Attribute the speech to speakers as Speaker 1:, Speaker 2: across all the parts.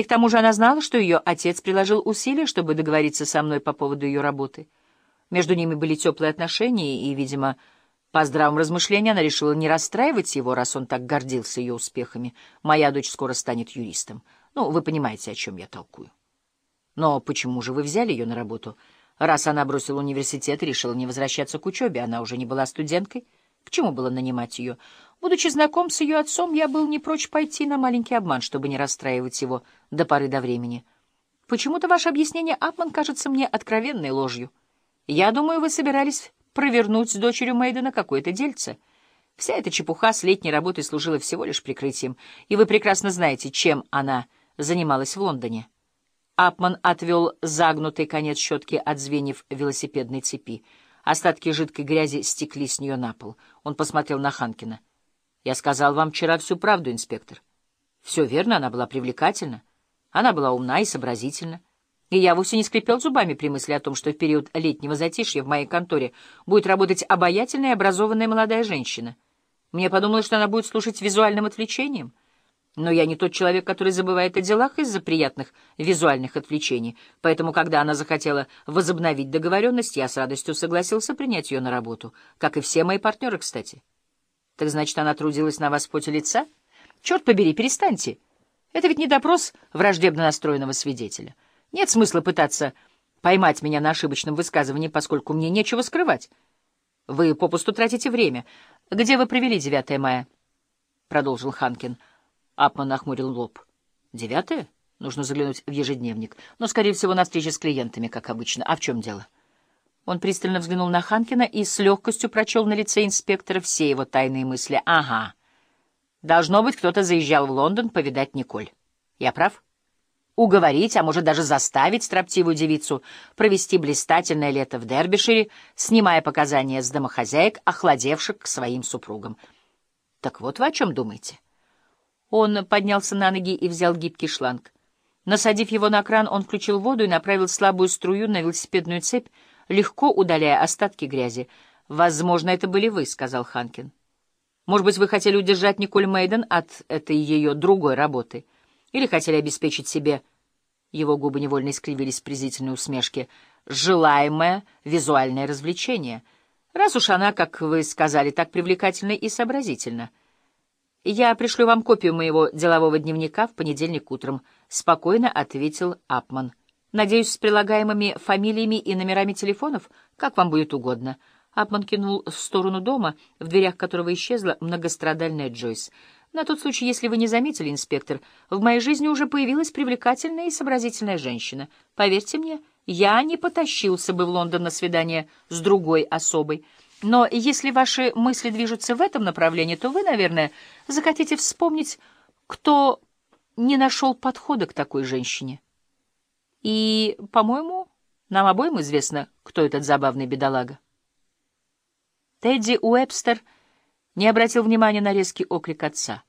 Speaker 1: И к тому же она знала, что ее отец приложил усилия, чтобы договориться со мной по поводу ее работы. Между ними были теплые отношения, и, видимо, по здравому размышлению она решила не расстраивать его, раз он так гордился ее успехами. Моя дочь скоро станет юристом. Ну, вы понимаете, о чем я толкую. Но почему же вы взяли ее на работу? Раз она бросила университет и решила не возвращаться к учебе, она уже не была студенткой. К чему было нанимать ее? Будучи знаком с ее отцом, я был не прочь пойти на маленький обман, чтобы не расстраивать его до поры до времени. Почему-то ваше объяснение, Апман, кажется мне откровенной ложью. Я думаю, вы собирались провернуть с дочерью Мейдена какое-то дельце. Вся эта чепуха с летней работой служила всего лишь прикрытием, и вы прекрасно знаете, чем она занималась в Лондоне. Апман отвел загнутый конец щетки от звеньев велосипедной цепи. Остатки жидкой грязи стекли с нее на пол. Он посмотрел на Ханкина. «Я сказал вам вчера всю правду, инспектор. Все верно, она была привлекательна. Она была умна и сообразительна. И я вовсе не скрипел зубами при мысли о том, что в период летнего затишья в моей конторе будет работать обаятельная и образованная молодая женщина. Мне подумалось, что она будет слушать визуальным отвлечением». Но я не тот человек, который забывает о делах из-за приятных визуальных отвлечений, поэтому, когда она захотела возобновить договоренность, я с радостью согласился принять ее на работу, как и все мои партнеры, кстати. Так значит, она трудилась на вас в поте лица? Черт побери, перестаньте. Это ведь не допрос враждебно настроенного свидетеля. Нет смысла пытаться поймать меня на ошибочном высказывании, поскольку мне нечего скрывать. Вы попусту тратите время. Где вы провели 9 мая? — продолжил Ханкин. — Апман нахмурил лоб. «Девятое? Нужно заглянуть в ежедневник. Но, скорее всего, на встрече с клиентами, как обычно. А в чем дело?» Он пристально взглянул на Ханкина и с легкостью прочел на лице инспектора все его тайные мысли. «Ага. Должно быть, кто-то заезжал в Лондон повидать Николь. Я прав?» уговорить, а может даже заставить строптивую девицу провести блистательное лето в Дербишире, снимая показания с домохозяек, охладевших к своим супругам. Так вот вы о чем думаете? Он поднялся на ноги и взял гибкий шланг. Насадив его на кран, он включил воду и направил слабую струю на велосипедную цепь, легко удаляя остатки грязи. «Возможно, это были вы», — сказал Ханкин. «Может быть, вы хотели удержать Николь Мейден от этой ее другой работы? Или хотели обеспечить себе...» Его губы невольно искривились в презрительной усмешке. «Желаемое визуальное развлечение. Раз уж она, как вы сказали, так привлекательна и сообразительна». «Я пришлю вам копию моего делового дневника в понедельник утром», — спокойно ответил Апман. «Надеюсь, с прилагаемыми фамилиями и номерами телефонов, как вам будет угодно». Апман кинул в сторону дома, в дверях которого исчезла многострадальная Джойс. «На тот случай, если вы не заметили, инспектор, в моей жизни уже появилась привлекательная и сообразительная женщина. Поверьте мне, я не потащился бы в Лондон на свидание с другой особой». Но если ваши мысли движутся в этом направлении, то вы, наверное, захотите вспомнить, кто не нашел подхода к такой женщине. И, по-моему, нам обоим известно, кто этот забавный бедолага. Тедди Уэбстер не обратил внимания на резкий окрик отца.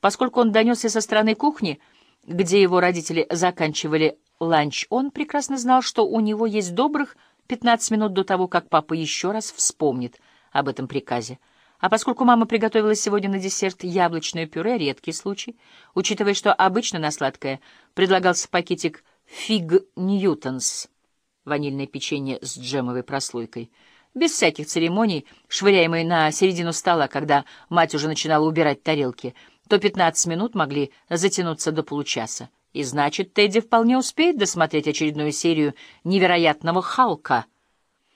Speaker 1: Поскольку он донесся со стороны кухни, где его родители заканчивали ланч, он прекрасно знал, что у него есть добрых 15 минут до того, как папа еще раз вспомнит об этом приказе. А поскольку мама приготовила сегодня на десерт яблочное пюре, редкий случай, учитывая, что обычно на сладкое предлагался пакетик «Фиг Ньютонс» — ванильное печенье с джемовой прослойкой, без всяких церемоний, швыряемые на середину стола, когда мать уже начинала убирать тарелки, то 15 минут могли затянуться до получаса. И значит, Тедди вполне успеет досмотреть очередную серию невероятного Халка —